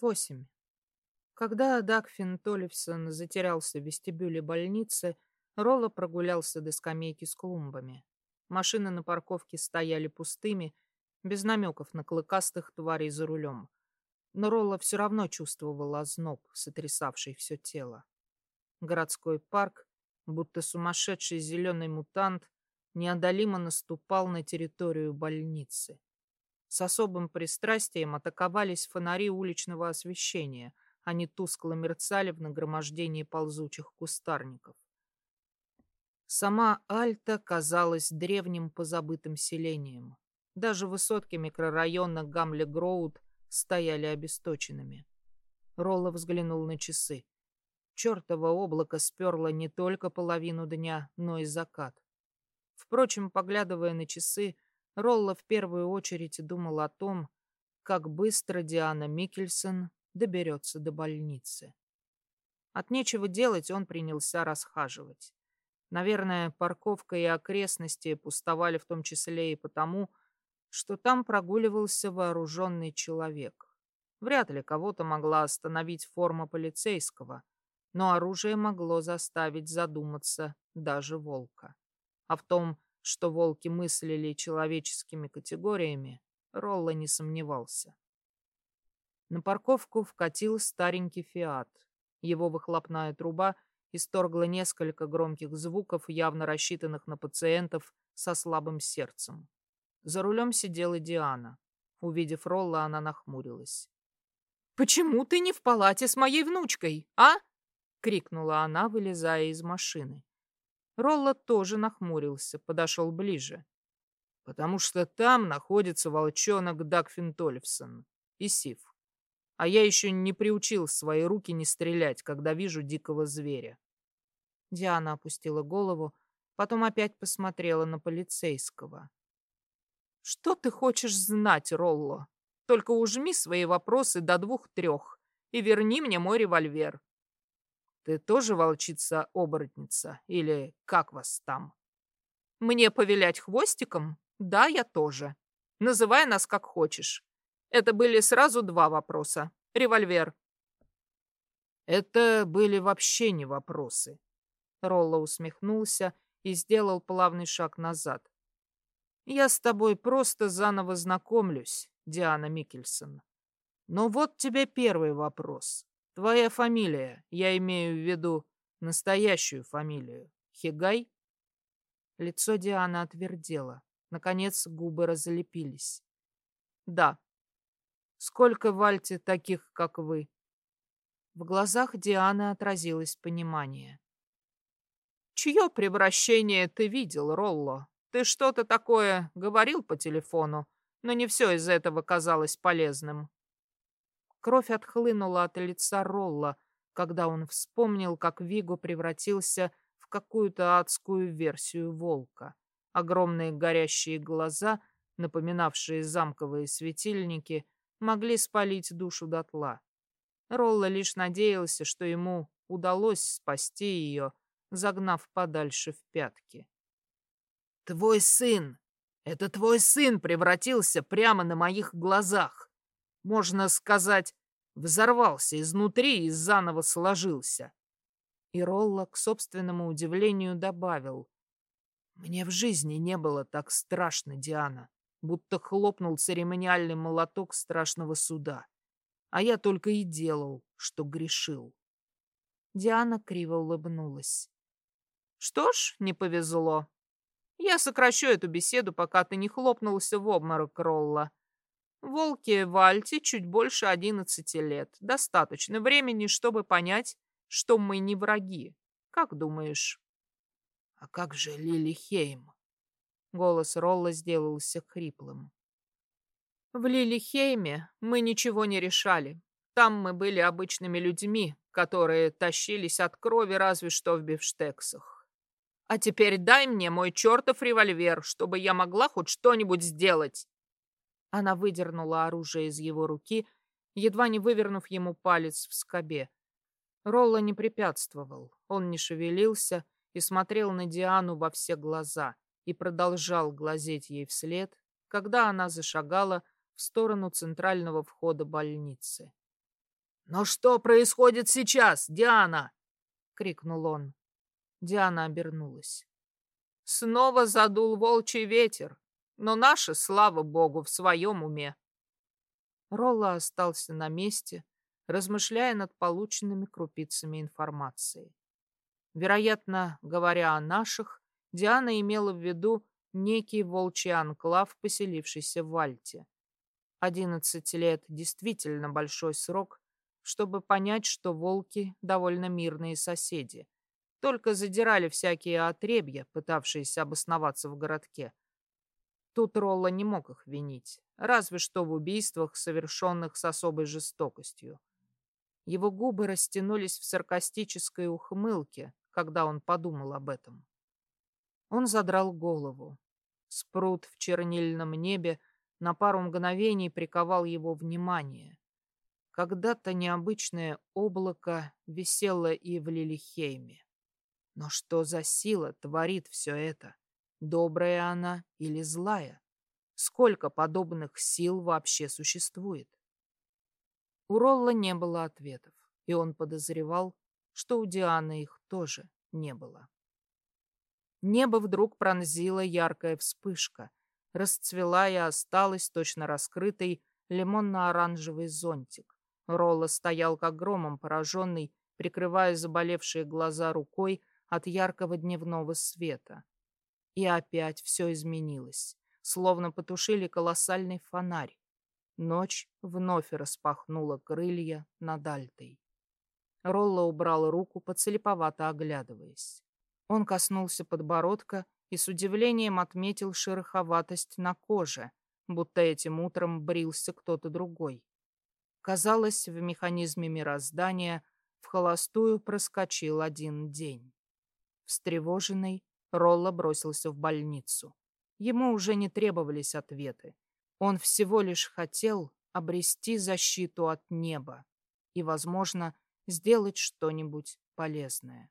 Восемь. Когда Дагфин Толливсон затерялся в вестибюле больницы, Ролло прогулялся до скамейки с клумбами. Машины на парковке стояли пустыми, без намеков на клыкастых тварей за рулем. Но Ролло все равно чувствовал озноб, сотрясавший все тело. Городской парк, будто сумасшедший зеленый мутант, неодолимо наступал на территорию больницы. С особым пристрастием атаковались фонари уличного освещения. Они тускло мерцали в нагромождении ползучих кустарников. Сама Альта казалась древним позабытым селением. Даже высотки микрорайона Гамле-Гроуд стояли обесточенными. Ролло взглянул на часы. Чертово облако сперло не только половину дня, но и закат. Впрочем, поглядывая на часы, Ролла в первую очередь думал о том, как быстро Диана Микельсон доберется до больницы. От нечего делать он принялся расхаживать. Наверное, парковка и окрестности пустовали в том числе и потому, что там прогуливался вооруженный человек. Вряд ли кого-то могла остановить форма полицейского, но оружие могло заставить задуматься даже волка. А в том, что волки мыслили человеческими категориями, Ролла не сомневался. На парковку вкатил старенький «Фиат». Его выхлопная труба исторгла несколько громких звуков, явно рассчитанных на пациентов со слабым сердцем. За рулем сидела Диана. Увидев Ролла, она нахмурилась. «Почему ты не в палате с моей внучкой, а?» — крикнула она, вылезая из машины. Ролла тоже нахмурился, подошел ближе. Потому что там находится волчонок Дагфин Тольфсон и Сив. А я еще не приучил свои руки не стрелять, когда вижу дикого зверя. Диана опустила голову, потом опять посмотрела на полицейского. «Что ты хочешь знать, Ролло? Только ужми свои вопросы до двух-трех и верни мне мой револьвер. Ты тоже волчица-оборотница? Или как вас там? Мне повелять хвостиком? Да, я тоже. Называй нас как хочешь. Это были сразу два вопроса. Револьвер. Это были вообще не вопросы. Ролло усмехнулся и сделал плавный шаг назад. Я с тобой просто заново знакомлюсь, Диана Микельсон. Но вот тебе первый вопрос. Твоя фамилия, я имею в виду настоящую фамилию. Хигай? Лицо Дианы отвердело. Наконец губы разлепились. Да. Сколько в Альте таких, как вы? В глазах Дианы отразилось понимание. Чье превращение ты видел, Ролло? Ты что-то такое говорил по телефону, но не все из этого казалось полезным. Кровь отхлынула от лица Ролла, когда он вспомнил, как Виго превратился в какую-то адскую версию волка. Огромные горящие глаза, напоминавшие замковые светильники, могли спалить душу дотла. Ролла лишь надеялся, что ему удалось спасти ее, загнав подальше в пятки. «Твой сын! Это твой сын превратился прямо на моих глазах!» Можно сказать, взорвался изнутри и заново сложился. И Ролла, к собственному удивлению, добавил. «Мне в жизни не было так страшно, Диана, будто хлопнул церемониальный молоток страшного суда. А я только и делал, что грешил». Диана криво улыбнулась. «Что ж, не повезло. Я сокращу эту беседу, пока ты не хлопнулся в обморок, Ролла. Волке Вальте чуть больше одиннадцати лет. Достаточно времени, чтобы понять, что мы не враги. Как думаешь? А как же Лили Хейм? Голос Ролла сделался хриплым. В Лилихейме мы ничего не решали. Там мы были обычными людьми, которые тащились от крови разве что в бифштексах. А теперь дай мне мой чертов револьвер, чтобы я могла хоть что-нибудь сделать. Она выдернула оружие из его руки, едва не вывернув ему палец в скобе. Ролла не препятствовал. Он не шевелился и смотрел на Диану во все глаза и продолжал глазеть ей вслед, когда она зашагала в сторону центрального входа больницы. «Но что происходит сейчас, Диана?» — крикнул он. Диана обернулась. Снова задул волчий ветер, но наши, слава богу, в своем уме. Ролла остался на месте, размышляя над полученными крупицами информации. Вероятно, говоря о наших, Диана имела в виду некий волчий анклав, поселившийся в Альте. Одиннадцать лет — действительно большой срок, чтобы понять, что волки — довольно мирные соседи. Только задирали всякие отребья, пытавшиеся обосноваться в городке. Тут Ролла не мог их винить, разве что в убийствах, совершенных с особой жестокостью. Его губы растянулись в саркастической ухмылке, когда он подумал об этом. Он задрал голову. Спрут в чернильном небе на пару мгновений приковал его внимание. Когда-то необычное облако висело и в Лилихейме. Но что за сила творит все это? Добрая она или злая? Сколько подобных сил вообще существует? У Ролла не было ответов, и он подозревал, что у Дианы их тоже не было. Небо вдруг пронзила яркая вспышка, расцвела и осталась точно раскрытый лимонно-оранжевый зонтик. Ролла стоял как громом пораженный, прикрывая заболевшие глаза рукой от яркого дневного света. И опять все изменилось, словно потушили колоссальный фонарь. Ночь вновь распахнула крылья над Альтой. Ролла убрал руку, поцелеповато оглядываясь. Он коснулся подбородка и с удивлением отметил шероховатость на коже, будто этим утром брился кто-то другой. Казалось, в механизме мироздания в холостую проскочил один день. Встревоженный, Ролла бросился в больницу. Ему уже не требовались ответы. Он всего лишь хотел обрести защиту от неба и, возможно, сделать что-нибудь полезное.